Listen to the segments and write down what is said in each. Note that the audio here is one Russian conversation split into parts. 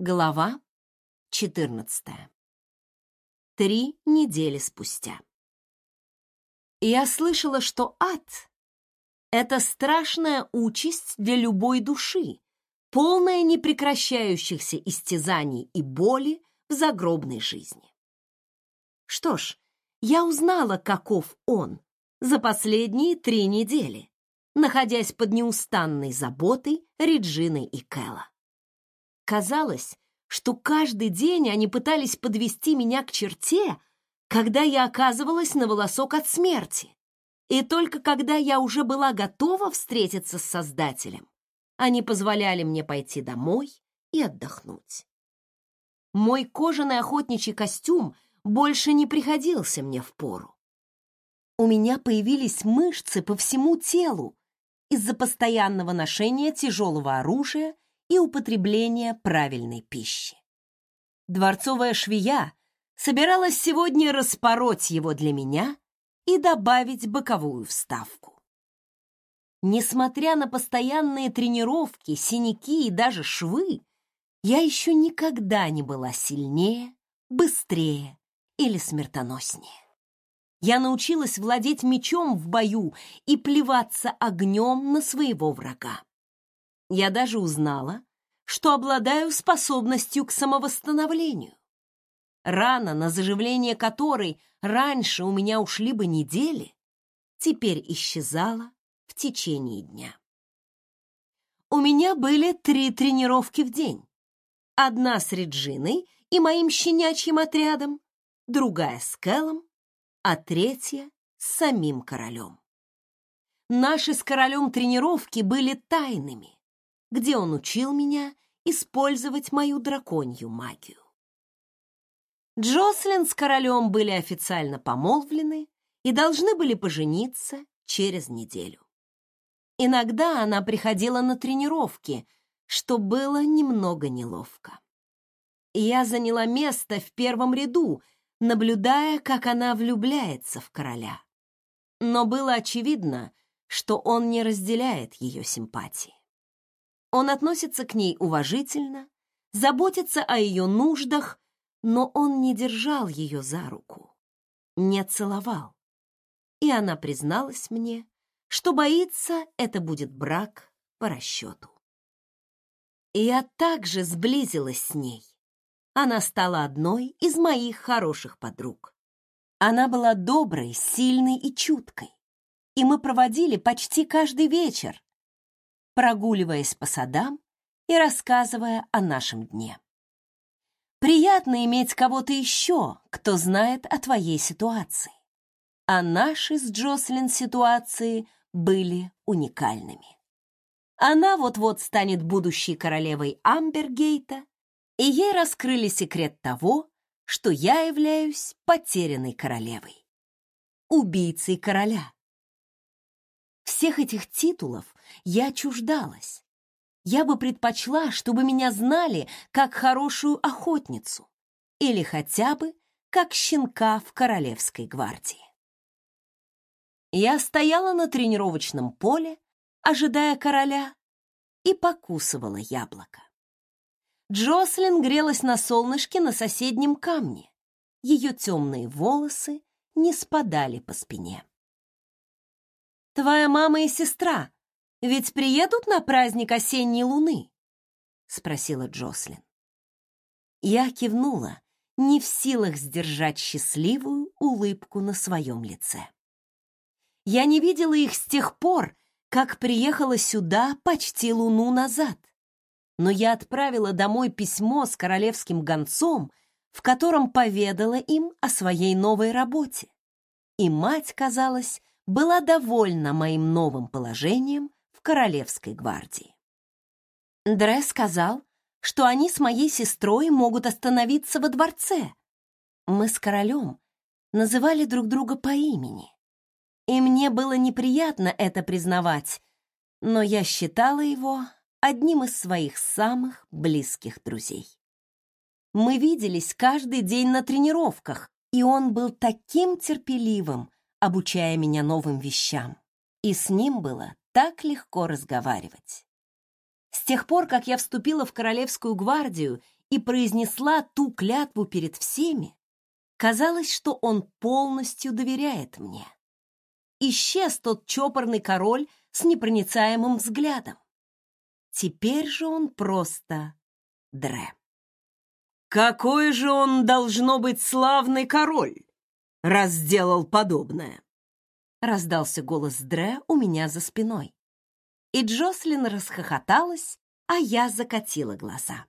Глава 14. Три недели спустя. Я слышала, что ад — это страшная участь для любой души, полная непрекращающихся истязаний и боли в загробной жизни. Что ж, я узнала, каков он за последние три недели, находясь под неустанной заботой Реджины и Кэлла. Казалось, что каждый день они пытались подвести меня к черте, когда я оказывалась на волосок от смерти. И только когда я уже была готова встретиться с Создателем, они позволяли мне пойти домой и отдохнуть. Мой кожаный охотничий костюм больше не приходился мне в пору. У меня появились мышцы по всему телу из-за постоянного ношения тяжелого оружия и употребления правильной пищи. Дворцовая швея собиралась сегодня распороть его для меня и добавить боковую вставку. Несмотря на постоянные тренировки, синяки и даже швы, я еще никогда не была сильнее, быстрее или смертоноснее. Я научилась владеть мечом в бою и плеваться огнем на своего врага. Я даже узнала, что обладаю способностью к самовосстановлению. Рана, на заживление которой раньше у меня ушли бы недели, теперь исчезала в течение дня. У меня были три тренировки в день. Одна с Реджиной и моим щенячьим отрядом, другая с Кэллом, а третья с самим королем. Наши с королем тренировки были тайными где он учил меня использовать мою драконью магию. Джослин с королем были официально помолвлены и должны были пожениться через неделю. Иногда она приходила на тренировки, что было немного неловко. Я заняла место в первом ряду, наблюдая, как она влюбляется в короля. Но было очевидно, что он не разделяет ее симпатии. Он относится к ней уважительно, заботится о ее нуждах, но он не держал ее за руку, не целовал. И она призналась мне, что боится, это будет брак по расчету. И я также сблизилась с ней. Она стала одной из моих хороших подруг. Она была доброй, сильной и чуткой. И мы проводили почти каждый вечер, прогуливаясь по садам и рассказывая о нашем дне. Приятно иметь кого-то еще, кто знает о твоей ситуации. А наши с Джослин ситуации были уникальными. Она вот-вот станет будущей королевой Амбергейта, и ей раскрыли секрет того, что я являюсь потерянной королевой, убийцей короля. Всех этих титулов я чуждалась. Я бы предпочла, чтобы меня знали как хорошую охотницу или хотя бы как щенка в королевской гвардии. Я стояла на тренировочном поле, ожидая короля, и покусывала яблоко. Джослин грелась на солнышке на соседнем камне. Ее темные волосы не спадали по спине. «Твоя мама и сестра ведь приедут на праздник осенней луны?» — спросила Джослин. Я кивнула, не в силах сдержать счастливую улыбку на своем лице. Я не видела их с тех пор, как приехала сюда почти луну назад. Но я отправила домой письмо с королевским гонцом, в котором поведала им о своей новой работе. И мать, казалось, была довольна моим новым положением в Королевской гвардии. Дре сказал, что они с моей сестрой могут остановиться во дворце. Мы с королем называли друг друга по имени. И мне было неприятно это признавать, но я считала его одним из своих самых близких друзей. Мы виделись каждый день на тренировках, и он был таким терпеливым, обучая меня новым вещам. И с ним было так легко разговаривать. С тех пор, как я вступила в Королевскую гвардию и произнесла ту клятву перед всеми, казалось, что он полностью доверяет мне. Исчез тот чопорный король с непроницаемым взглядом. Теперь же он просто Дре. Какой же он должно быть славный король, раз сделал подобное? Раздался голос Дре у меня за спиной. И Джослин расхохоталась, а я закатила глаза.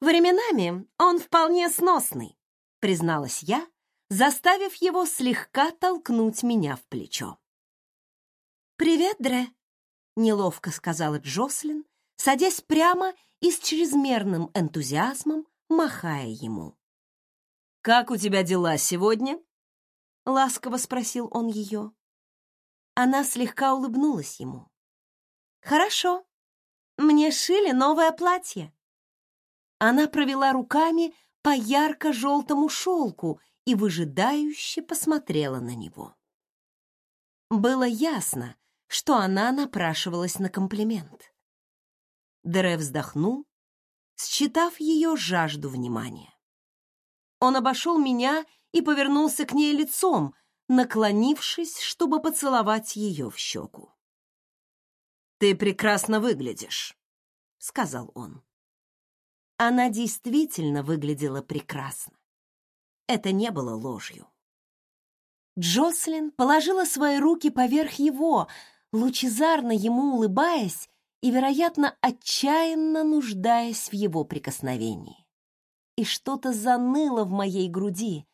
Временами он вполне сносный, призналась я, заставив его слегка толкнуть меня в плечо. «Привет, Дре», — неловко сказала Джослин, садясь прямо и с чрезмерным энтузиазмом махая ему. «Как у тебя дела сегодня?» — ласково спросил он ее. Она слегка улыбнулась ему. «Хорошо. Мне шили новое платье». Она провела руками по ярко-желтому шелку и выжидающе посмотрела на него. Было ясно, что она напрашивалась на комплимент. Дре вздохнул, считав ее жажду внимания. Он обошел меня и повернулся к ней лицом, наклонившись, чтобы поцеловать ее в щеку. «Ты прекрасно выглядишь», — сказал он. Она действительно выглядела прекрасно. Это не было ложью. Джослин положила свои руки поверх его, лучезарно ему улыбаясь и, вероятно, отчаянно нуждаясь в его прикосновении. И что-то заныло в моей груди,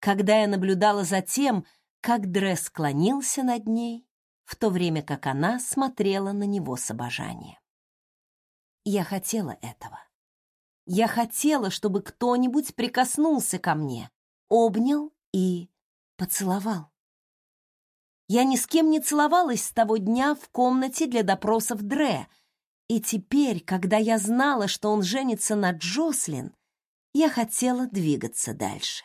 когда я наблюдала за тем, как Дресс склонился над ней, в то время как она смотрела на него с обожанием. Я хотела этого. Я хотела, чтобы кто-нибудь прикоснулся ко мне, обнял и поцеловал. Я ни с кем не целовалась с того дня в комнате для допросов Дре, и теперь, когда я знала, что он женится на Джослин, я хотела двигаться дальше.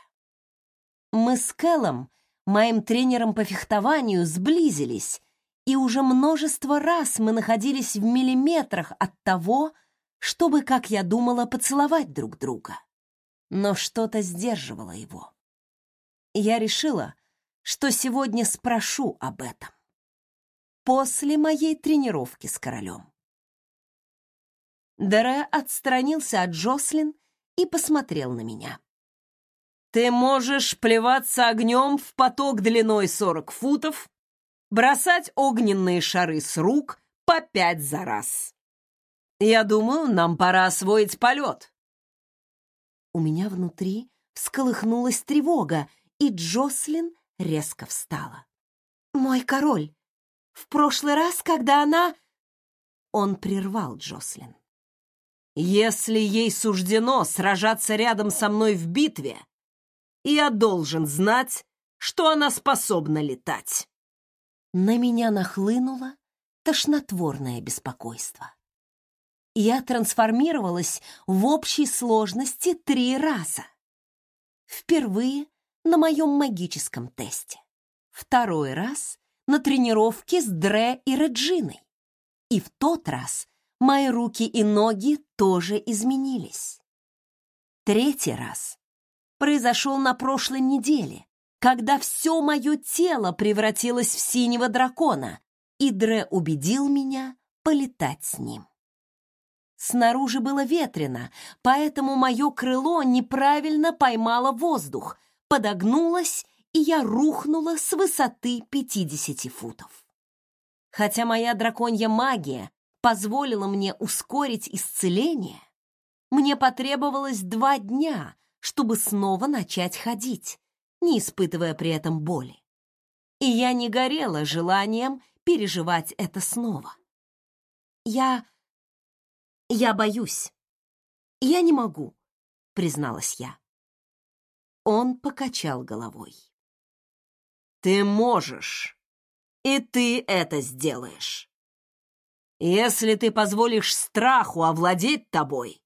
Мы с Кэллом, моим тренером по фехтованию, сблизились, и уже множество раз мы находились в миллиметрах от того, чтобы, как я думала, поцеловать друг друга. Но что-то сдерживало его. Я решила, что сегодня спрошу об этом. После моей тренировки с королем. Дере отстранился от Джослин и посмотрел на меня. «Ты можешь плеваться огнем в поток длиной сорок футов, бросать огненные шары с рук по пять за раз. Я думаю, нам пора освоить полет». У меня внутри всколыхнулась тревога, и Джослин резко встала. «Мой король! В прошлый раз, когда она...» Он прервал Джослин. «Если ей суждено сражаться рядом со мной в битве, я должен знать, что она способна летать». На меня нахлынуло тошнотворное беспокойство. Я трансформировалась в общей сложности три раза. Впервые на моем магическом тесте. Второй раз на тренировке с Дре и Реджиной. И в тот раз мои руки и ноги тоже изменились. Третий раз произошел на прошлой неделе, когда все мое тело превратилось в синего дракона, и Дре убедил меня полетать с ним. Снаружи было ветрено, поэтому мое крыло неправильно поймало воздух — подогнулась, и я рухнула с высоты 50 футов. Хотя моя драконья магия позволила мне ускорить исцеление, мне потребовалось два дня, чтобы снова начать ходить, не испытывая при этом боли. И я не горела желанием переживать это снова. Я... я боюсь. Я не могу, призналась я. Он покачал головой. Ты можешь, и ты это сделаешь. Если ты позволишь страху овладеть тобой,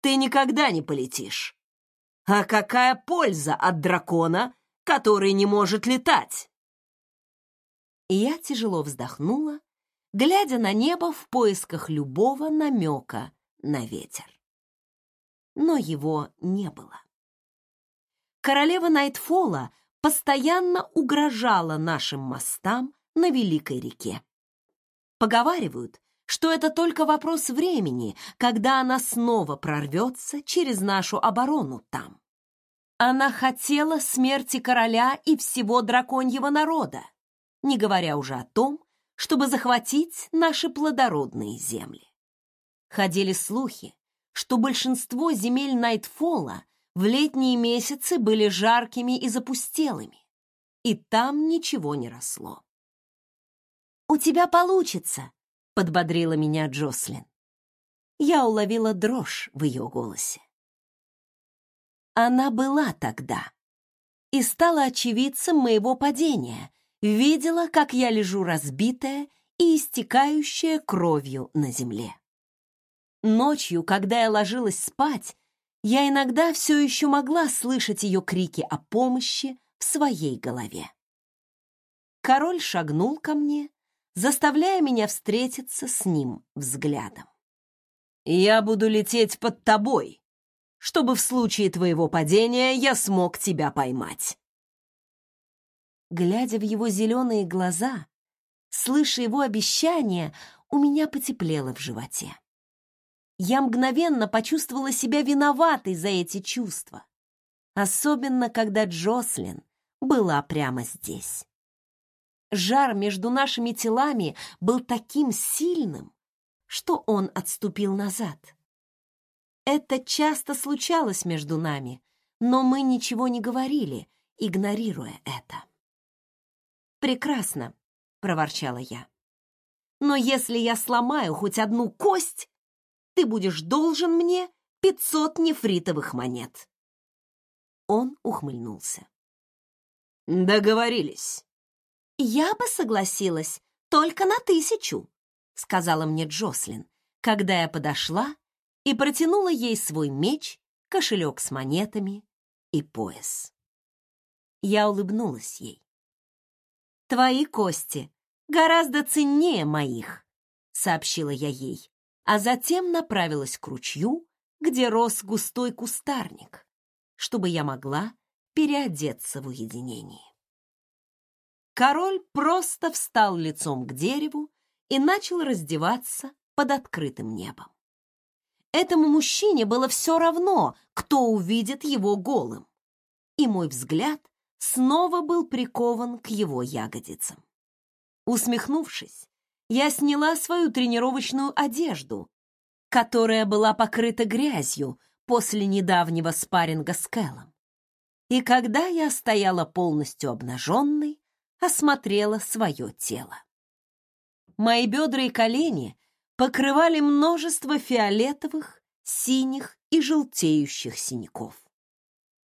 ты никогда не полетишь. А какая польза от дракона, который не может летать? Я тяжело вздохнула, глядя на небо в поисках любого намека на ветер. но его не было. Королева Найтфола постоянно угрожала нашим мостам на Великой реке. Поговаривают, что это только вопрос времени, когда она снова прорвется через нашу оборону там. Она хотела смерти короля и всего драконьего народа, не говоря уже о том, чтобы захватить наши плодородные земли. Ходили слухи, что большинство земель Найтфола в летние месяцы были жаркими и запустелыми, и там ничего не росло. «У тебя получится», — подбодрила меня Джослин. Я уловила дрожь в ее голосе. Она была тогда и стала очевидцем моего падения, видела, как я лежу разбитая и истекающая кровью на земле. Ночью, когда я ложилась спать, я иногда все еще могла слышать ее крики о помощи в своей голове. Король шагнул ко мне, заставляя меня встретиться с ним взглядом. «Я буду лететь под тобой, чтобы в случае твоего падения я смог тебя поймать». Глядя в его зеленые глаза, слыша его обещания, у меня потеплело в животе. Я мгновенно почувствовала себя виноватой за эти чувства, особенно когда Джослин была прямо здесь. Жар между нашими телами был таким сильным, что он отступил назад. Это часто случалось между нами, но мы ничего не говорили, игнорируя это. «Прекрасно», — проворчала я. «Но если я сломаю хоть одну кость, ты будешь должен мне пятьсот нефритовых монет». Он ухмыльнулся. «Договорились». «Я бы согласилась только на тысячу», — сказала мне Джослин, когда я подошла и протянула ей свой меч, кошелек с монетами и пояс. Я улыбнулась ей. «Твои кости гораздо ценнее моих», — сообщила я ей, а затем направилась к ручью, где рос густой кустарник, чтобы я могла переодеться в уединении. Король просто встал лицом к дереву и начал раздеваться под открытым небом. Этому мужчине было все равно, кто увидит его голым, и мой взгляд снова был прикован к его ягодицам. Усмехнувшись, я сняла свою тренировочную одежду, которая была покрыта грязью после недавнего спарринга с Кэллом. И когда я стояла полностью обнаженной, осмотрела свое тело. Мои бедра и колени покрывали множество фиолетовых, синих и желтеющих синяков.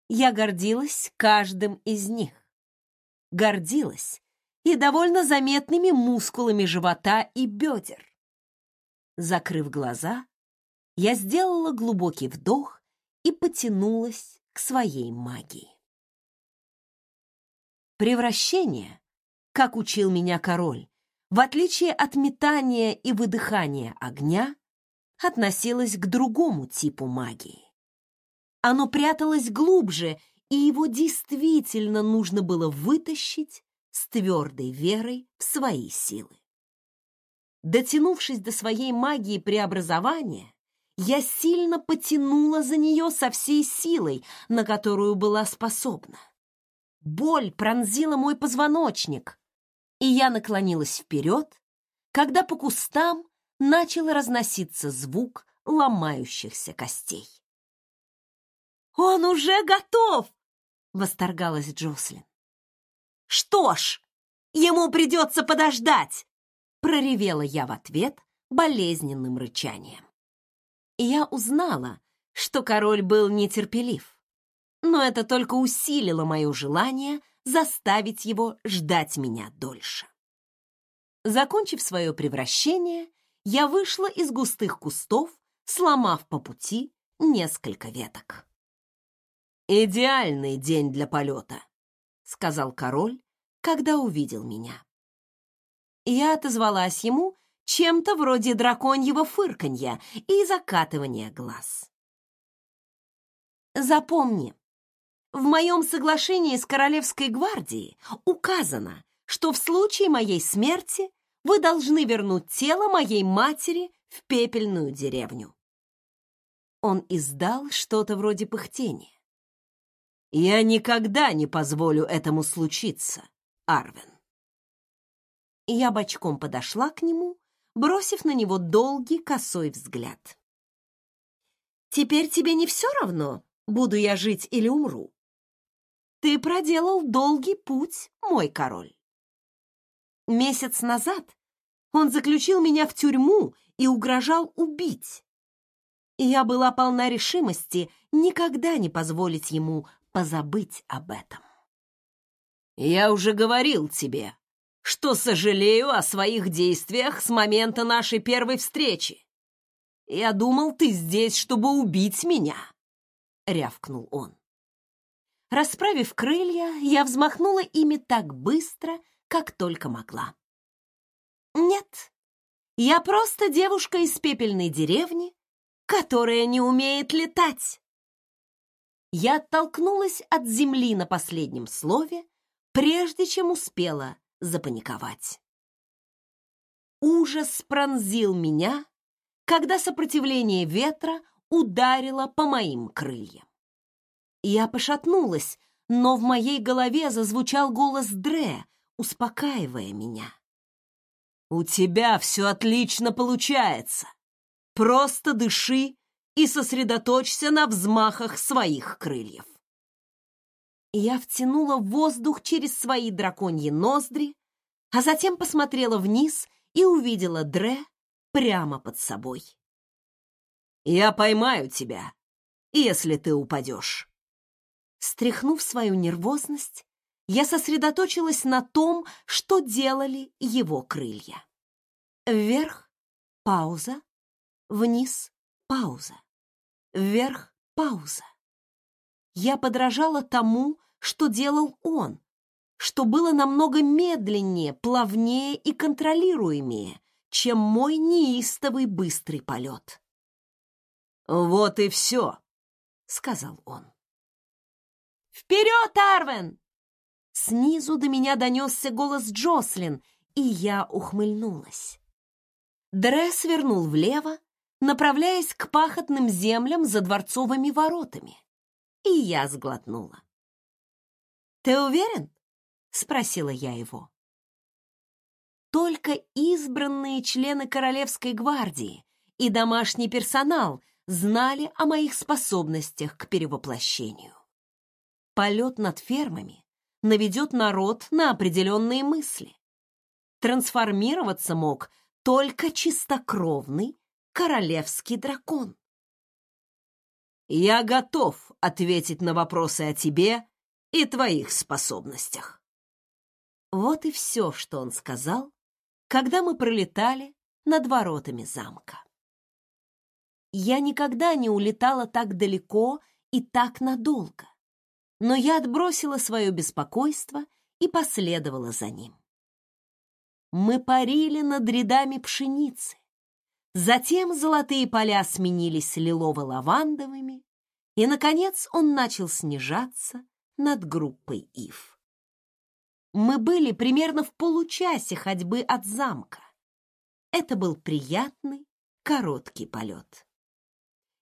Я гордилась каждым из них. Гордилась и довольно заметными мускулами живота и бедер. Закрыв глаза, я сделала глубокий вдох и потянулась к своей магии. Превращение, как учил меня король, в отличие от метания и выдыхания огня, относилось к другому типу магии. Оно пряталось глубже, и его действительно нужно было вытащить с твердой верой в свои силы. Дотянувшись до своей магии преобразования, я сильно потянула за нее со всей силой, на которую была способна. Боль пронзила мой позвоночник, и я наклонилась вперед, когда по кустам начал разноситься звук ломающихся костей. «Он уже готов!» — восторгалась Джослин. «Что ж, ему придется подождать!» — проревела я в ответ болезненным рычанием. И я узнала, что король был нетерпелив но это только усилило мое желание заставить его ждать меня дольше. Закончив свое превращение, я вышла из густых кустов, сломав по пути несколько веток. «Идеальный день для полета», — сказал король, когда увидел меня. Я отозвалась ему чем-то вроде драконьего фырканья и закатывания глаз. Запомни, в моем соглашении с Королевской гвардией указано, что в случае моей смерти вы должны вернуть тело моей матери в пепельную деревню. Он издал что-то вроде пыхтения. Я никогда не позволю этому случиться, Арвен. Я бочком подошла к нему, бросив на него долгий косой взгляд. Теперь тебе не все равно, буду я жить или умру. Ты проделал долгий путь, мой король. Месяц назад он заключил меня в тюрьму и угрожал убить. Я была полна решимости никогда не позволить ему позабыть об этом. Я уже говорил тебе, что сожалею о своих действиях с момента нашей первой встречи. Я думал, ты здесь, чтобы убить меня, рявкнул он. Расправив крылья, я взмахнула ими так быстро, как только могла. Нет, я просто девушка из пепельной деревни, которая не умеет летать. Я оттолкнулась от земли на последнем слове, прежде чем успела запаниковать. Ужас пронзил меня, когда сопротивление ветра ударило по моим крыльям. Я пошатнулась, но в моей голове зазвучал голос Дре, успокаивая меня. «У тебя все отлично получается. Просто дыши и сосредоточься на взмахах своих крыльев». Я втянула воздух через свои драконьи ноздри, а затем посмотрела вниз и увидела Дре прямо под собой. «Я поймаю тебя, если ты упадешь». Стряхнув свою нервозность, я сосредоточилась на том, что делали его крылья. Вверх — пауза, вниз — пауза, вверх — пауза. Я подражала тому, что делал он, что было намного медленнее, плавнее и контролируемее, чем мой неистовый быстрый полет. «Вот и все», — сказал он. «Вперед, Арвен!» Снизу до меня донесся голос Джослин, и я ухмыльнулась. Дре свернул влево, направляясь к пахотным землям за дворцовыми воротами, и я сглотнула. «Ты уверен?» — спросила я его. Только избранные члены Королевской гвардии и домашний персонал знали о моих способностях к перевоплощению. Полет над фермами наведет народ на определенные мысли. Трансформироваться мог только чистокровный королевский дракон. «Я готов ответить на вопросы о тебе и твоих способностях». Вот и все, что он сказал, когда мы пролетали над воротами замка. Я никогда не улетала так далеко и так надолго но я отбросила свое беспокойство и последовала за ним. Мы парили над рядами пшеницы. Затем золотые поля сменились лилово-лавандовыми, и, наконец, он начал снижаться над группой ив. Мы были примерно в получасе ходьбы от замка. Это был приятный, короткий полет.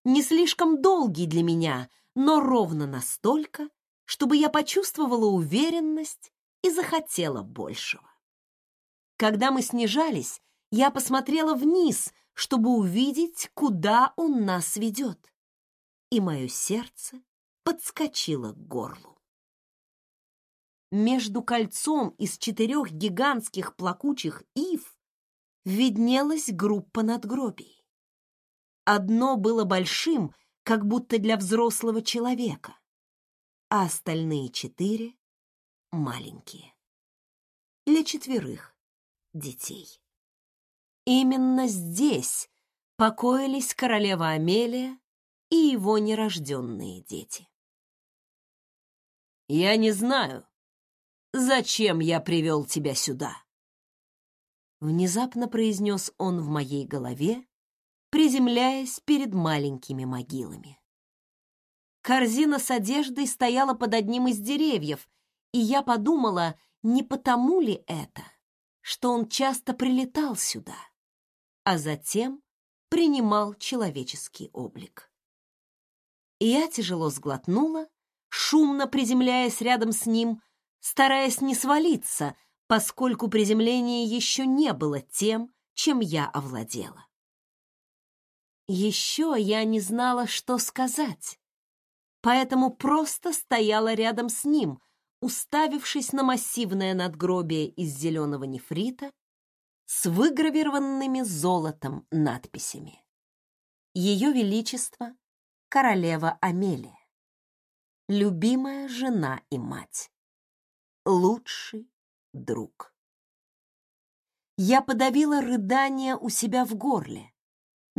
Не слишком долгий для меня, но ровно настолько, чтобы я почувствовала уверенность и захотела большего. Когда мы снижались, я посмотрела вниз, чтобы увидеть, куда он нас ведет. И мое сердце подскочило к горлу. Между кольцом из четырех гигантских плакучих ив виднелась группа надгробий. Одно было большим, как будто для взрослого человека, а остальные четыре — маленькие. Для четверых детей. Именно здесь покоились королева Амелия и его нерожденные дети. «Я не знаю, зачем я привел тебя сюда?» Внезапно произнес он в моей голове, приземляясь перед маленькими могилами. Корзина с одеждой стояла под одним из деревьев, и я подумала, не потому ли это, что он часто прилетал сюда, а затем принимал человеческий облик. Я тяжело сглотнула, шумно приземляясь рядом с ним, стараясь не свалиться, поскольку приземление еще не было тем, чем я овладела. Еще я не знала, что сказать, поэтому просто стояла рядом с ним, уставившись на массивное надгробие из зеленого нефрита с выгравированными золотом надписями. Ее Величество — королева Амелия, любимая жена и мать, лучший друг. Я подавила рыдание у себя в горле,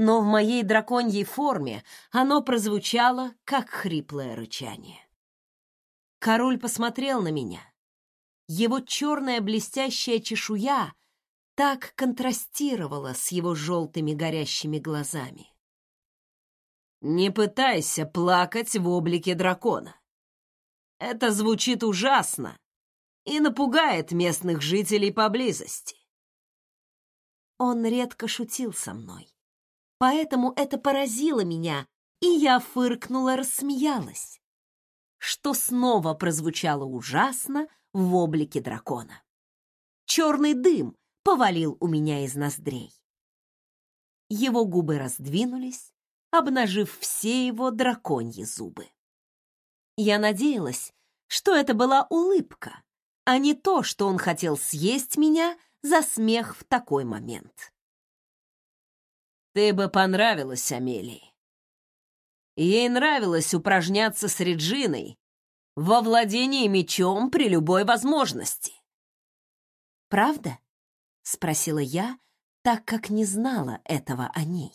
но в моей драконьей форме оно прозвучало, как хриплое рычание. Король посмотрел на меня. Его черная блестящая чешуя так контрастировала с его желтыми горящими глазами. «Не пытайся плакать в облике дракона. Это звучит ужасно и напугает местных жителей поблизости». Он редко шутил со мной, поэтому это поразило меня, и я фыркнула, рассмеялась что снова прозвучало ужасно в облике дракона. Черный дым повалил у меня из ноздрей. Его губы раздвинулись, обнажив все его драконьи зубы. Я надеялась, что это была улыбка, а не то, что он хотел съесть меня за смех в такой момент. «Ты бы понравилась Амелии», Ей нравилось упражняться с Реджиной во владении мечом при любой возможности. «Правда?» — спросила я, так как не знала этого о ней.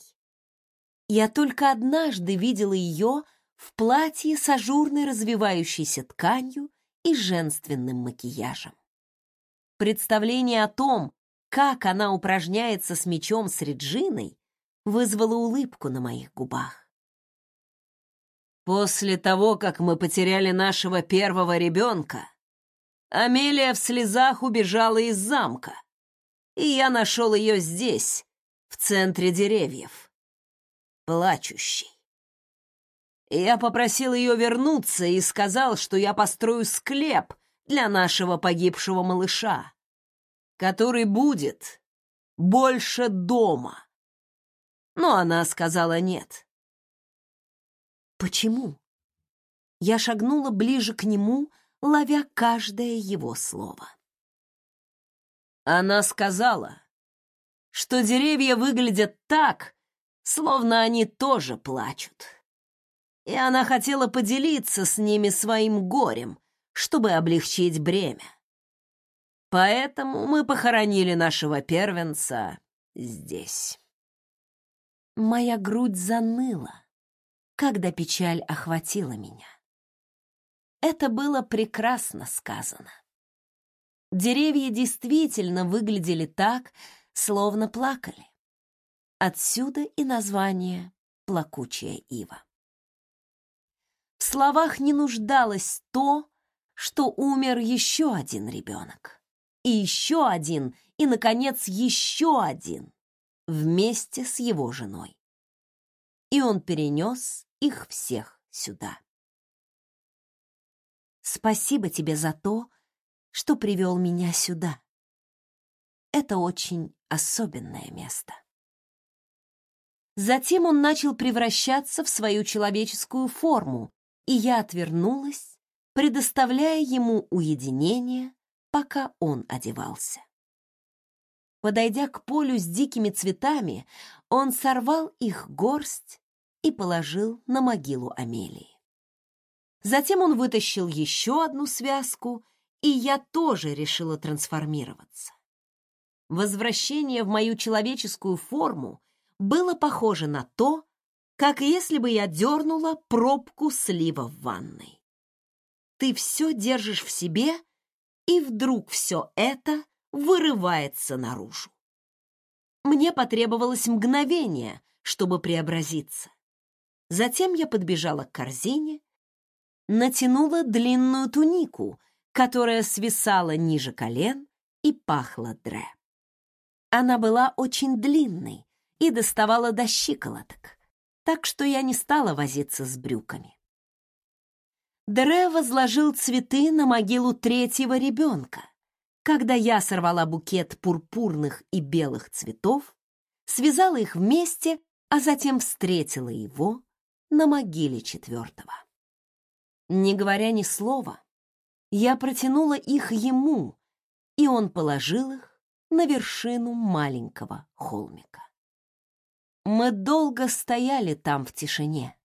Я только однажды видела ее в платье с ажурной развивающейся тканью и женственным макияжем. Представление о том, как она упражняется с мечом с Реджиной, вызвало улыбку на моих губах. После того, как мы потеряли нашего первого ребенка, Амелия в слезах убежала из замка, и я нашел ее здесь, в центре деревьев, плачущей. Я попросил ее вернуться и сказал, что я построю склеп для нашего погибшего малыша, который будет больше дома. Но она сказала нет. Почему? Я шагнула ближе к нему, ловя каждое его слово. Она сказала, что деревья выглядят так, словно они тоже плачут. И она хотела поделиться с ними своим горем, чтобы облегчить бремя. Поэтому мы похоронили нашего первенца здесь. Моя грудь заныла когда печаль охватила меня. Это было прекрасно сказано. Деревья действительно выглядели так, словно плакали. Отсюда и название «Плакучая ива». В словах не нуждалось то, что умер еще один ребенок. И еще один, и, наконец, еще один, вместе с его женой. И он перенес их всех сюда. Спасибо тебе за то, что привел меня сюда. Это очень особенное место. Затем он начал превращаться в свою человеческую форму, и я отвернулась, предоставляя ему уединение, пока он одевался. Подойдя к полю с дикими цветами, он сорвал их горсть и положил на могилу Амелии. Затем он вытащил еще одну связку, и я тоже решила трансформироваться. Возвращение в мою человеческую форму было похоже на то, как если бы я дернула пробку слива в ванной. Ты все держишь в себе, и вдруг все это вырывается наружу. Мне потребовалось мгновение, чтобы преобразиться. Затем я подбежала к корзине натянула длинную тунику, которая свисала ниже колен и пахла дре. Она была очень длинной и доставала до щиколоток, так что я не стала возиться с брюками. Дре возложил цветы на могилу третьего ребенка, когда я сорвала букет пурпурных и белых цветов, связала их вместе, а затем встретила его на могиле четвертого. Не говоря ни слова, я протянула их ему, и он положил их на вершину маленького холмика. Мы долго стояли там в тишине,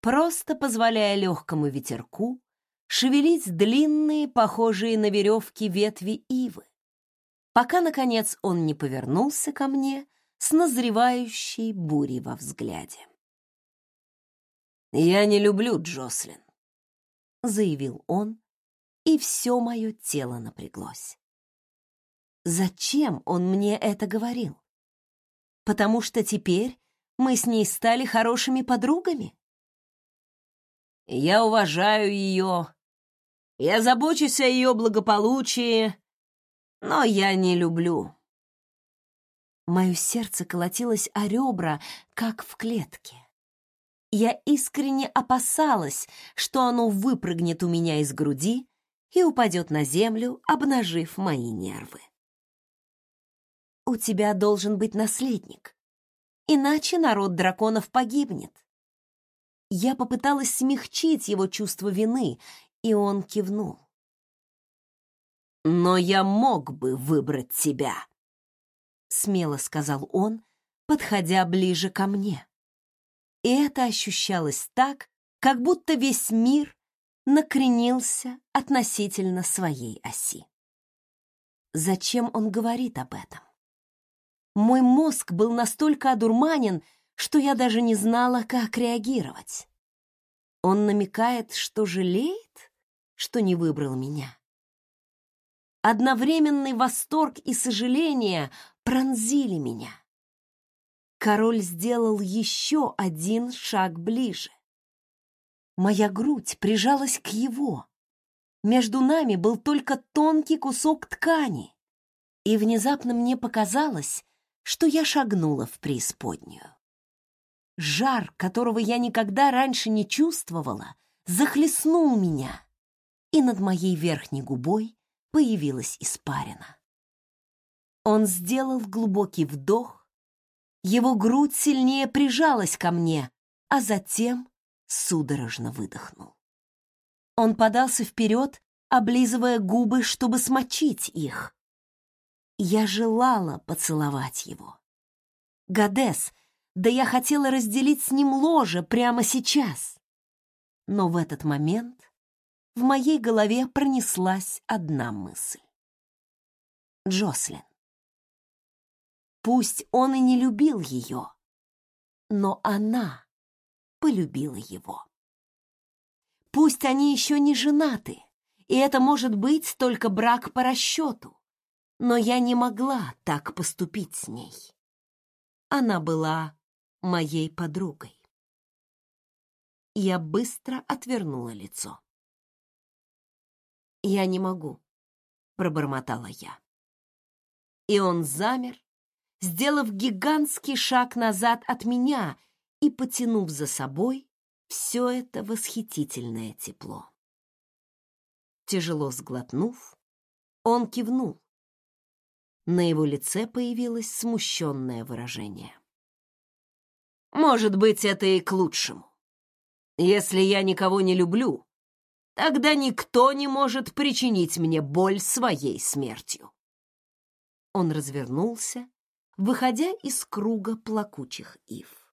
просто позволяя легкому ветерку шевелить длинные, похожие на веревки ветви ивы, пока, наконец, он не повернулся ко мне с назревающей бурей во взгляде. «Я не люблю Джослин», — заявил он, и все мое тело напряглось. Зачем он мне это говорил? Потому что теперь мы с ней стали хорошими подругами? Я уважаю ее, я забочусь о ее благополучии, но я не люблю. Мое сердце колотилось о ребра, как в клетке. Я искренне опасалась, что оно выпрыгнет у меня из груди и упадет на землю, обнажив мои нервы. У тебя должен быть наследник, иначе народ драконов погибнет. Я попыталась смягчить его чувство вины, и он кивнул. «Но я мог бы выбрать тебя», — смело сказал он, подходя ближе ко мне и это ощущалось так, как будто весь мир накренился относительно своей оси. Зачем он говорит об этом? Мой мозг был настолько одурманен, что я даже не знала, как реагировать. Он намекает, что жалеет, что не выбрал меня. Одновременный восторг и сожаление пронзили меня король сделал еще один шаг ближе. Моя грудь прижалась к его. Между нами был только тонкий кусок ткани, и внезапно мне показалось, что я шагнула в преисподнюю. Жар, которого я никогда раньше не чувствовала, захлестнул меня, и над моей верхней губой появилась испарина. Он сделал глубокий вдох, его грудь сильнее прижалась ко мне, а затем судорожно выдохнул. Он подался вперед, облизывая губы, чтобы смочить их. Я желала поцеловать его. Гадес, да я хотела разделить с ним ложе прямо сейчас. Но в этот момент в моей голове пронеслась одна мысль. Джослин. Пусть он и не любил ее, но она полюбила его. Пусть они еще не женаты, и это может быть только брак по расчету, но я не могла так поступить с ней. Она была моей подругой. Я быстро отвернула лицо. «Я не могу», — пробормотала я. И он замер, сделав гигантский шаг назад от меня и потянув за собой все это восхитительное тепло. Тяжело сглотнув, он кивнул. На его лице появилось смущенное выражение. «Может быть, это и к лучшему. Если я никого не люблю, тогда никто не может причинить мне боль своей смертью». Он развернулся выходя из круга плакучих ив.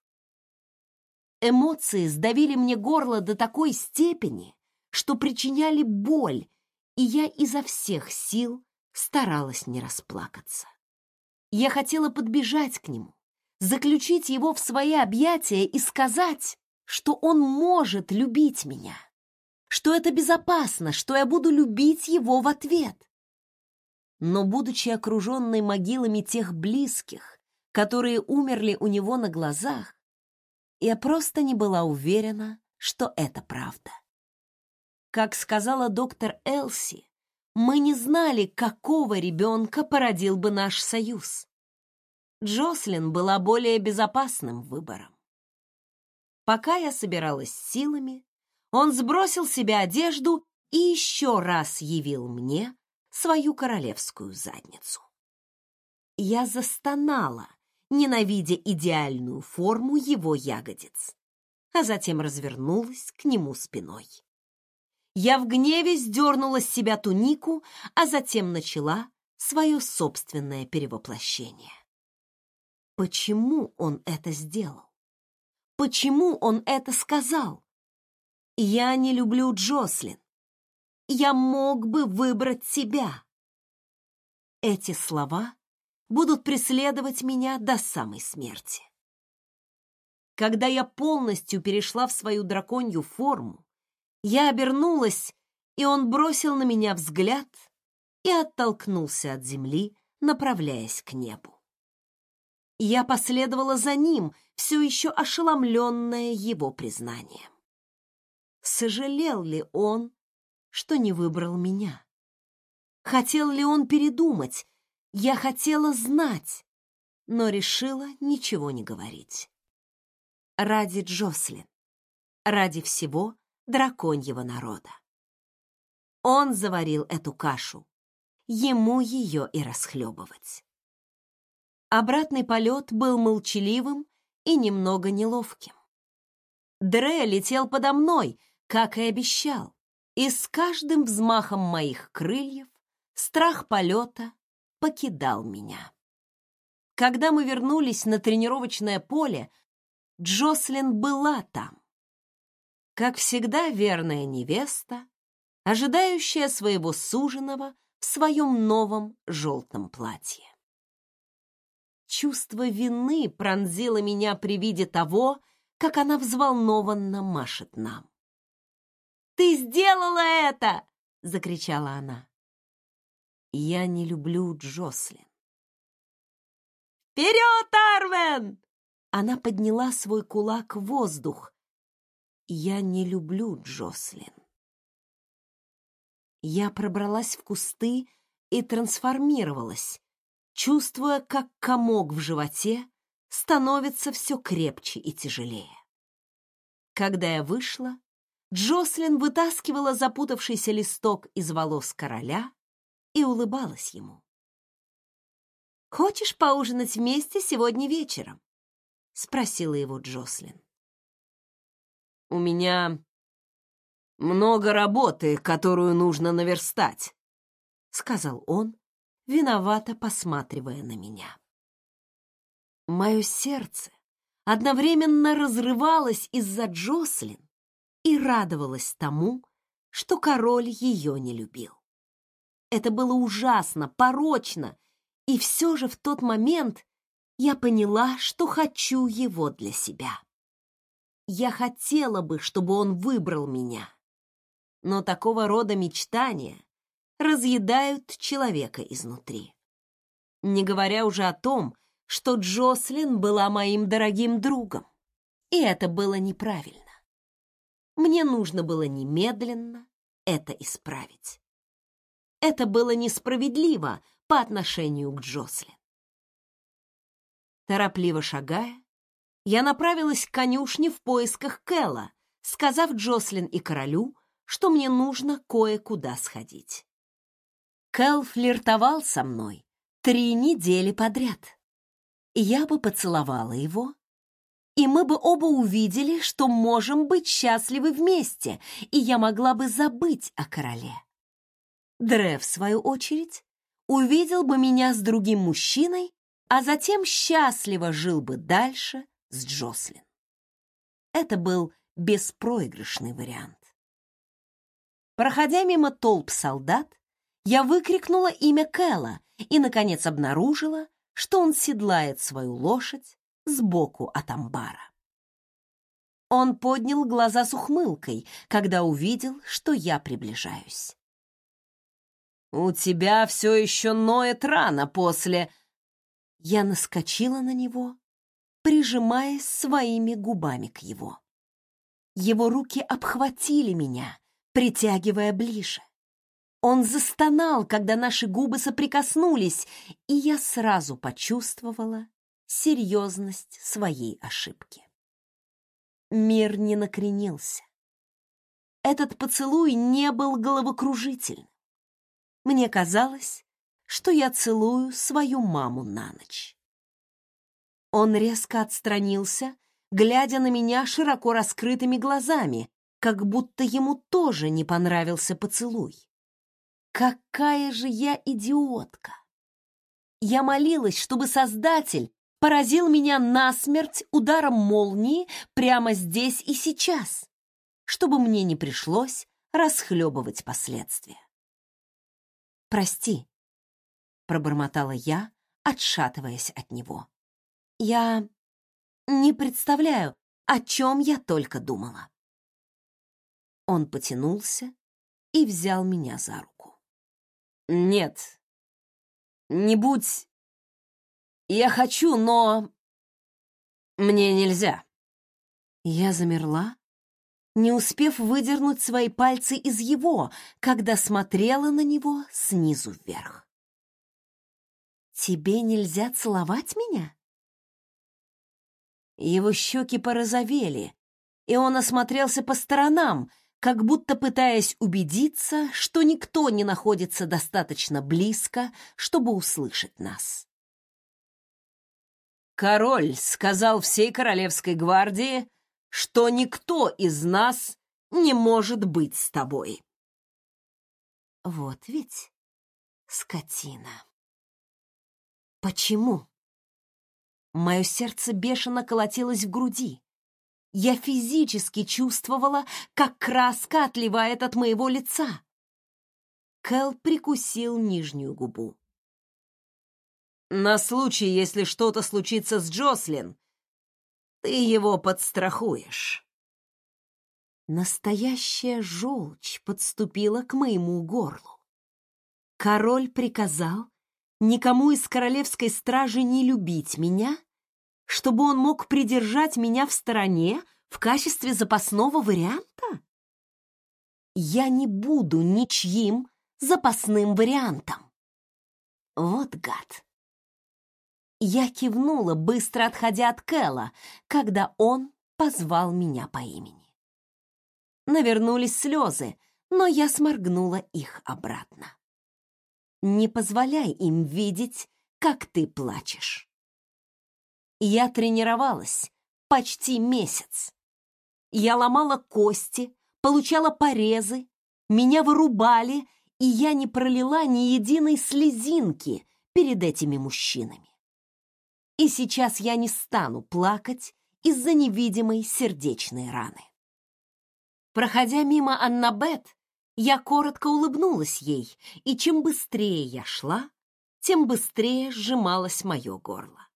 Эмоции сдавили мне горло до такой степени, что причиняли боль, и я изо всех сил старалась не расплакаться. Я хотела подбежать к нему, заключить его в свои объятия и сказать, что он может любить меня, что это безопасно, что я буду любить его в ответ но, будучи окруженной могилами тех близких, которые умерли у него на глазах, я просто не была уверена, что это правда. Как сказала доктор Элси, мы не знали, какого ребенка породил бы наш союз. Джослин была более безопасным выбором. Пока я собиралась силами, он сбросил себе одежду и еще раз явил мне свою королевскую задницу. Я застонала, ненавидя идеальную форму его ягодиц, а затем развернулась к нему спиной. Я в гневе сдернула с себя тунику, а затем начала свое собственное перевоплощение. Почему он это сделал? Почему он это сказал? Я не люблю Джослин. Я мог бы выбрать себя. Эти слова будут преследовать меня до самой смерти. Когда я полностью перешла в свою драконью форму, я обернулась, и он бросил на меня взгляд и оттолкнулся от земли, направляясь к небу. Я последовала за ним, все еще ошеломленная его признанием. Сожалел ли он, что не выбрал меня? Хотел ли он передумать? Я хотела знать, но решила ничего не говорить. Ради Джослин, ради всего драконьего народа. Он заварил эту кашу, ему ее и расхлебывать. Обратный полет был молчаливым и немного неловким. Дре летел подо мной, как и обещал, и с каждым взмахом моих крыльев страх полета покидал меня. Когда мы вернулись на тренировочное поле, Джослин была там. Как всегда, верная невеста, ожидающая своего суженого в своем новом желтом платье. Чувство вины пронзило меня при виде того, как она взволнованно машет нам. «Ты сделала это!» — закричала она. «Я не люблю Джослин». «Вперед, Арвен!» Она подняла свой кулак в воздух. «Я не люблю Джослин». Я пробралась в кусты и трансформировалась, чувствуя, как комок в животе становится все крепче и тяжелее. Когда я вышла, Джослин вытаскивала запутавшийся листок из волос короля и улыбалась ему. «Хочешь поужинать вместе сегодня вечером?» — спросила его Джослин. «У меня много работы, которую нужно наверстать», — сказал он, виновато посматривая на меня. Мое сердце одновременно разрывалось из-за Джослин и радовалось тому, что король ее не любил. Это было ужасно, порочно, и все же в тот момент я поняла, что хочу его для себя. Я хотела бы, чтобы он выбрал меня. Но такого рода мечтания разъедают человека изнутри. Не говоря уже о том, что Джослин была моим дорогим другом. И это было неправильно. Мне нужно было немедленно это исправить. Это было несправедливо по отношению к Джослин. Торопливо шагая, я направилась к конюшне в поисках Кэлла, сказав Джослин и королю, что мне нужно кое-куда сходить. Кэл флиртовал со мной три недели подряд. Я бы поцеловала его, и мы бы оба увидели, что можем быть счастливы вместе, и я могла бы забыть о короле. Дре, в свою очередь, увидел бы меня с другим мужчиной, а затем счастливо жил бы дальше с Джослин. Это был беспроигрышный вариант. Проходя мимо толп солдат, я выкрикнула имя Кэла и, наконец, обнаружила, что он седлает свою лошадь сбоку от амбара. Он поднял глаза с ухмылкой, когда увидел, что я приближаюсь. «У тебя все еще ноет рана после...» Я наскочила на него, прижимаясь своими губами к его. Его руки обхватили меня, притягивая ближе. Он застонал, когда наши губы соприкоснулись, и я сразу почувствовала серьезность своей ошибки. Мир не накренился. Этот поцелуй не был головокружительным. Мне казалось, что я целую свою маму на ночь. Он резко отстранился, глядя на меня широко раскрытыми глазами, как будто ему тоже не понравился поцелуй. Какая же я идиотка! Я молилась, чтобы Создатель поразил меня насмерть ударом молнии прямо здесь и сейчас, чтобы мне не пришлось расхлебывать последствия. «Прости», — пробормотала я, отшатываясь от него. «Я не представляю, о чем я только думала». Он потянулся и взял меня за руку. «Нет, не будь я хочу, но... Мне нельзя. Я замерла, не успев выдернуть свои пальцы из его, когда смотрела на него снизу вверх. «Тебе нельзя целовать меня?» Его щеки порозовели, и он осмотрелся по сторонам, как будто пытаясь убедиться, что никто не находится достаточно близко, чтобы услышать нас. Король сказал всей королевской гвардии, что никто из нас не может быть с тобой. Вот ведь скотина. Почему? Мое сердце бешено колотилось в груди. Я физически чувствовала, как краска отливает от моего лица. Кэл прикусил нижнюю губу. На случай, если что-то случится с Джослин, ты его подстрахуешь. Настоящая желчь подступила к моему горлу. Король приказал никому из королевской стражи не любить меня, чтобы он мог придержать меня в стороне в качестве запасного варианта? Я не буду ничьим запасным вариантом. Вот гад. Я кивнула, быстро отходя от Кэла, когда он позвал меня по имени. Навернулись слезы, но я сморгнула их обратно. Не позволяй им видеть, как ты плачешь. Я тренировалась почти месяц. Я ломала кости, получала порезы, меня вырубали, и я не пролила ни единой слезинки перед этими мужчинами. И сейчас я не стану плакать из-за невидимой сердечной раны. Проходя мимо Аннабет, я коротко улыбнулась ей, и чем быстрее я шла, тем быстрее сжималось мое горло.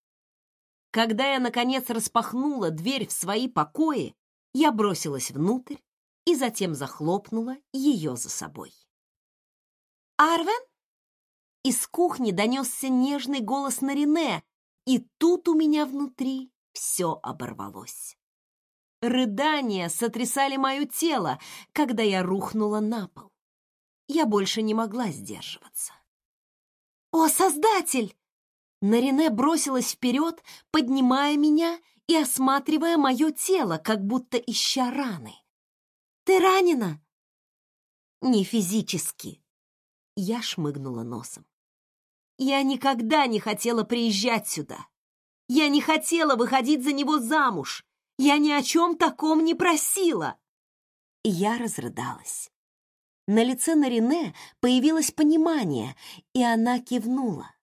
Когда я, наконец, распахнула дверь в свои покои, я бросилась внутрь и затем захлопнула ее за собой. «Арвен?» Из кухни донесся нежный голос Нарине, и тут у меня внутри все оборвалось. Рыдания сотрясали мое тело, когда я рухнула на пол. Я больше не могла сдерживаться. «О, Создатель!» Нарине бросилась вперед, поднимая меня и осматривая мое тело, как будто ища раны. «Ты ранена?» «Не физически». Я шмыгнула носом. Я никогда не хотела приезжать сюда. Я не хотела выходить за него замуж. Я ни о чем таком не просила. И я разрыдалась. На лице Нарине появилось понимание, и она кивнула.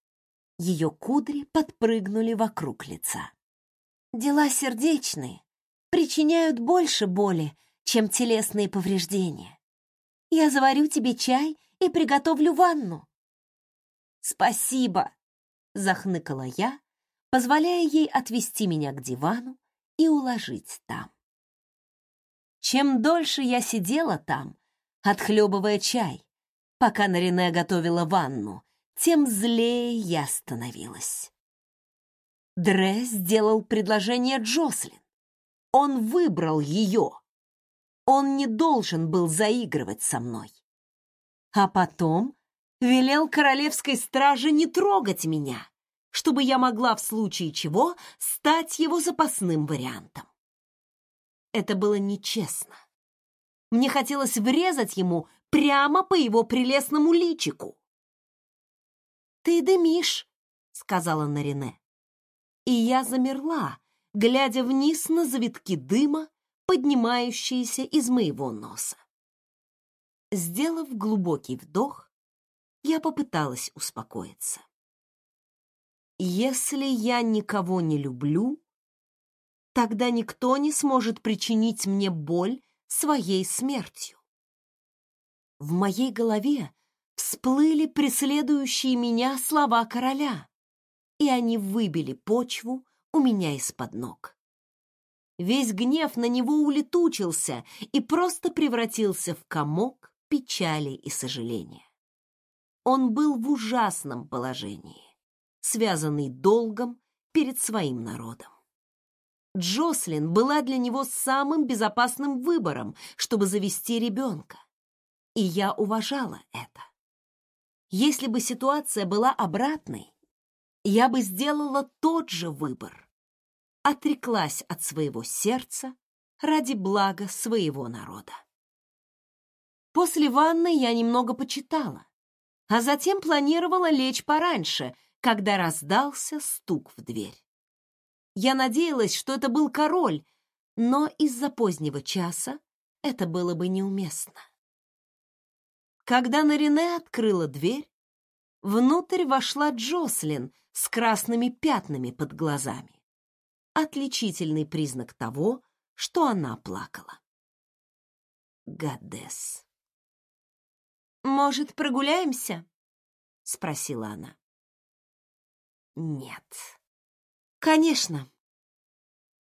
Ее кудри подпрыгнули вокруг лица. Дела сердечные причиняют больше боли, чем телесные повреждения. Я заварю тебе чай и приготовлю ванну. «Спасибо!» — захныкала я, позволяя ей отвести меня к дивану и уложить там. Чем дольше я сидела там, отхлебывая чай, пока Нарине готовила ванну, тем злее я становилась. Дре сделал предложение Джослин. Он выбрал ее. Он не должен был заигрывать со мной. А потом велел королевской страже не трогать меня, чтобы я могла в случае чего стать его запасным вариантом. Это было нечестно. Мне хотелось врезать ему прямо по его прелестному личику. «Ты дымишь», — сказала Нарине. И я замерла, глядя вниз на завитки дыма, поднимающиеся из моего носа. Сделав глубокий вдох, я попыталась успокоиться. Если я никого не люблю, тогда никто не сможет причинить мне боль своей смертью. В моей голове всплыли преследующие меня слова короля, и они выбили почву у меня из-под ног. Весь гнев на него улетучился и просто превратился в комок печали и сожаления. Он был в ужасном положении, связанный долгом перед своим народом. Джослин была для него самым безопасным выбором, чтобы завести ребенка. И я уважала это. Если бы ситуация была обратной, я бы сделала тот же выбор. Отреклась от своего сердца ради блага своего народа. После ванны я немного почитала, а затем планировала лечь пораньше, когда раздался стук в дверь. Я надеялась, что это был король, но из-за позднего часа это было бы неуместно. Когда Нарине открыла дверь, внутрь вошла Джослин с красными пятнами под глазами. Отличительный признак того, что она плакала. Гадес. «Может, прогуляемся?» — спросила она. «Нет», Конечно.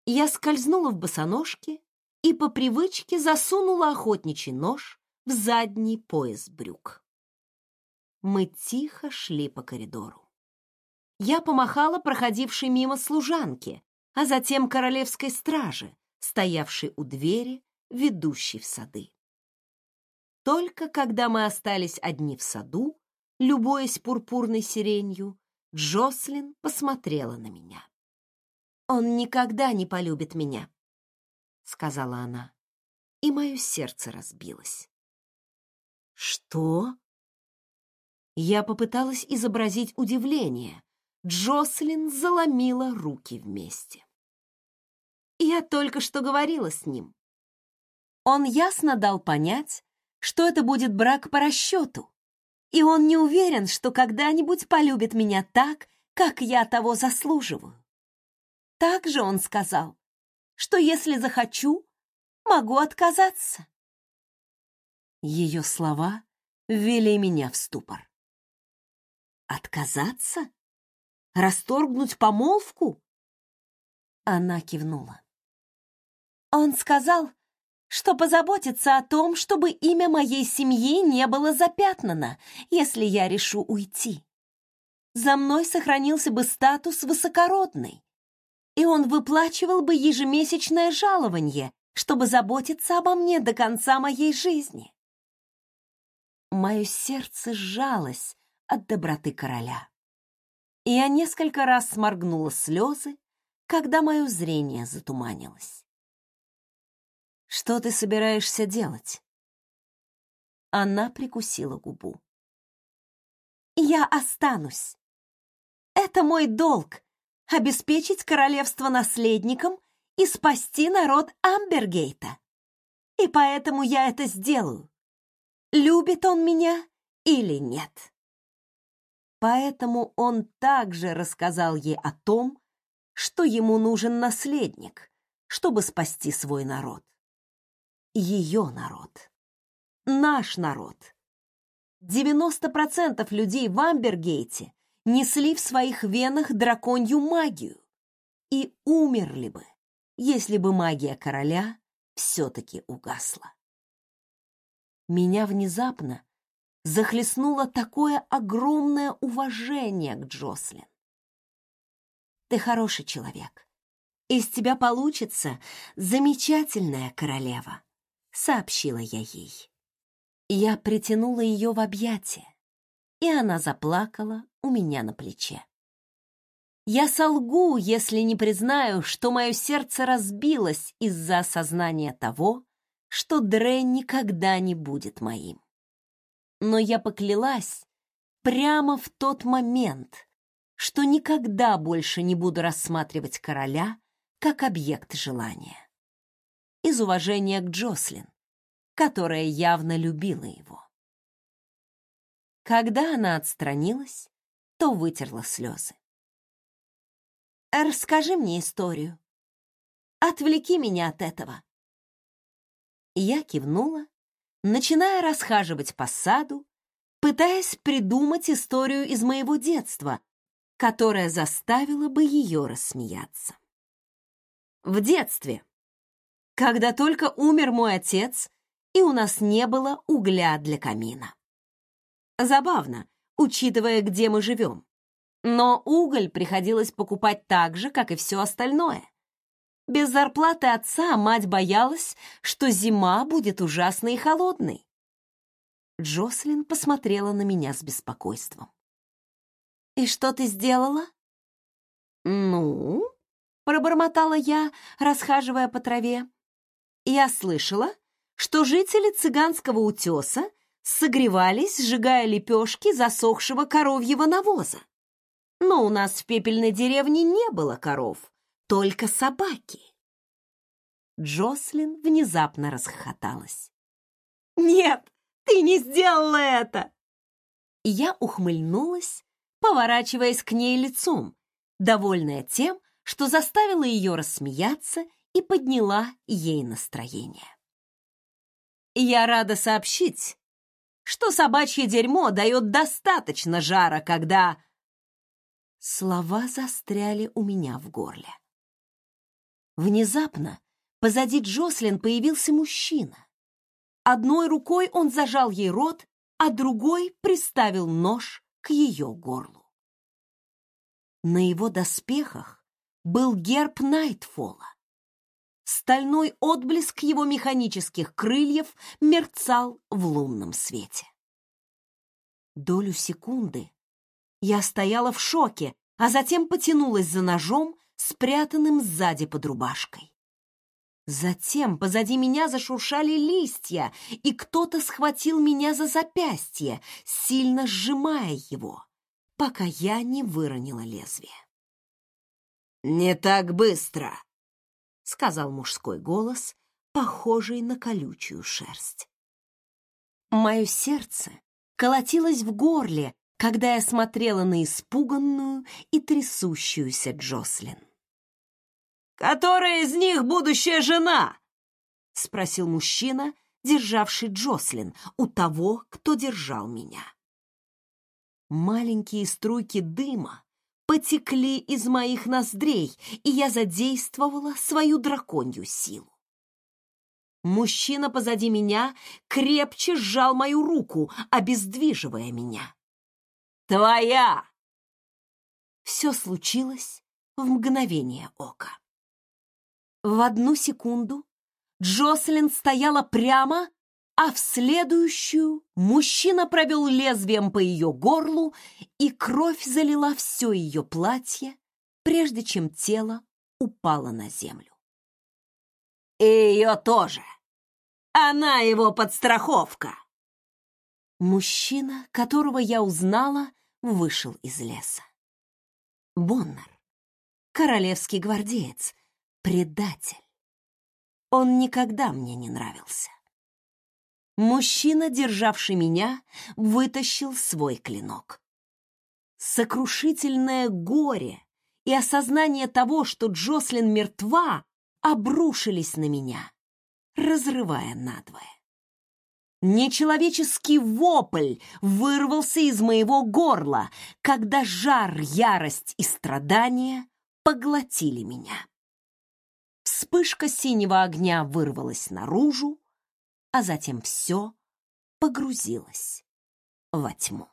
Я скользнула в босоножки и по привычке засунула охотничий нож в задний пояс брюк. Мы тихо шли по коридору. Я помахала проходившей мимо служанке, а затем королевской страже, стоявшей у двери, ведущей в сады. Только когда мы остались одни в саду, любуясь пурпурной сиренью, Джослин посмотрела на меня. «Он никогда не полюбит меня», — сказала она, и мое сердце разбилось. «Что?» Я попыталась изобразить удивление. Джослин заломила руки вместе. Я только что говорила с ним. Он ясно дал понять, что это будет брак по расчету, и он не уверен, что когда-нибудь полюбит меня так, как я того заслуживаю. Также он сказал, что если захочу, могу отказаться. Ее слова ввели меня в ступор. Отказаться? Расторгнуть помолвку? Она кивнула. Он сказал, что позаботится о том, чтобы имя моей семьи не было запятнано, если я решу уйти. За мной сохранился бы статус высокородный, и он выплачивал бы ежемесячное жалование, чтобы заботиться обо мне до конца моей жизни. Мое сердце сжалось от доброты короля. И я несколько раз сморгнула слезы, когда мое зрение затуманилось. «Что ты собираешься делать?» Она прикусила губу. «Я останусь. Это мой долг обеспечить королевство наследником и спасти народ Амбергейта. И поэтому я это сделаю. Любит он меня или нет. Поэтому он также рассказал ей о том, что ему нужен наследник, чтобы спасти свой народ. Ее народ. Наш народ. 90% людей в Амбергейте несли в своих венах драконью магию и умерли бы, если бы магия короля все-таки угасла. Меня внезапно захлестнуло такое огромное уважение к Джослин. Ты хороший человек. Из тебя получится замечательная королева, сообщила я ей. Я притянула ее в объятия, и она заплакала у меня на плече. Я солгу, если не признаю, что мое сердце разбилось из-за осознания того, что Дре никогда не будет моим. Но я поклялась прямо в тот момент, что никогда больше не буду рассматривать короля как объект желания. Из уважения к Джослин, которая явно любила его. Когда она отстранилась, то вытерла слезы. «Расскажи мне историю. Отвлеки меня от этого». Я кивнула, начиная расхаживать по саду, пытаясь придумать историю из моего детства, которая заставила бы ее рассмеяться. В детстве, когда только умер мой отец, и у нас не было угля для камина. Забавно, учитывая, где мы живем. Но уголь приходилось покупать так же, как и все остальное. Без зарплаты отца мать боялась, что зима будет ужасной и холодной. Джослин посмотрела на меня с беспокойством. «И что ты сделала?» «Ну?» — пробормотала я, расхаживая по траве. «Я слышала, что жители цыганского утеса согревались, сжигая лепешки засохшего коровьего навоза. Но у нас в пепельной деревне не было коров, только собаки. Джослин внезапно расхохоталась. «Нет, ты не сделала это!» Я ухмыльнулась, поворачиваясь к ней лицом, довольная тем, что заставила ее рассмеяться и подняла ей настроение. «Я рада сообщить, что собачье дерьмо дает достаточно жара, когда...» Слова застряли у меня в горле. Внезапно позади Джослин появился мужчина. Одной рукой он зажал ей рот, а другой приставил нож к ее горлу. На его доспехах был герб Найтфола. Стальной отблеск его механических крыльев мерцал в лунном свете. Долю секунды я стояла в шоке, а затем потянулась за ножом, спрятанным сзади под рубашкой. Затем позади меня зашуршали листья, и кто-то схватил меня за запястье, сильно сжимая его, пока я не выронила лезвие. «Не так быстро!» — сказал мужской голос, похожий на колючую шерсть. Мое сердце колотилось в горле, когда я смотрела на испуганную и трясущуюся Джослин. «Которая из них будущая жена?» — спросил мужчина, державший Джослин, у того, кто держал меня. Маленькие струйки дыма потекли из моих ноздрей, и я задействовала свою драконью силу. Мужчина позади меня крепче сжал мою руку, обездвиживая меня. «Твоя!» Все случилось в мгновение ока. В одну секунду Джослин стояла прямо, а в следующую мужчина провел лезвием по ее горлу, и кровь залила все ее платье, прежде чем тело упало на землю. «И ее тоже! Она его подстраховка!» Мужчина, которого я узнала, вышел из леса. Боннер, королевский гвардеец, предатель. Он никогда мне не нравился. Мужчина, державший меня, вытащил свой клинок. Сокрушительное горе и осознание того, что Джослин мертва, обрушились на меня, разрывая надвое. Нечеловеческий вопль вырвался из моего горла, когда жар, ярость и страдания поглотили меня. Вспышка синего огня вырвалась наружу, а затем все погрузилось во тьму.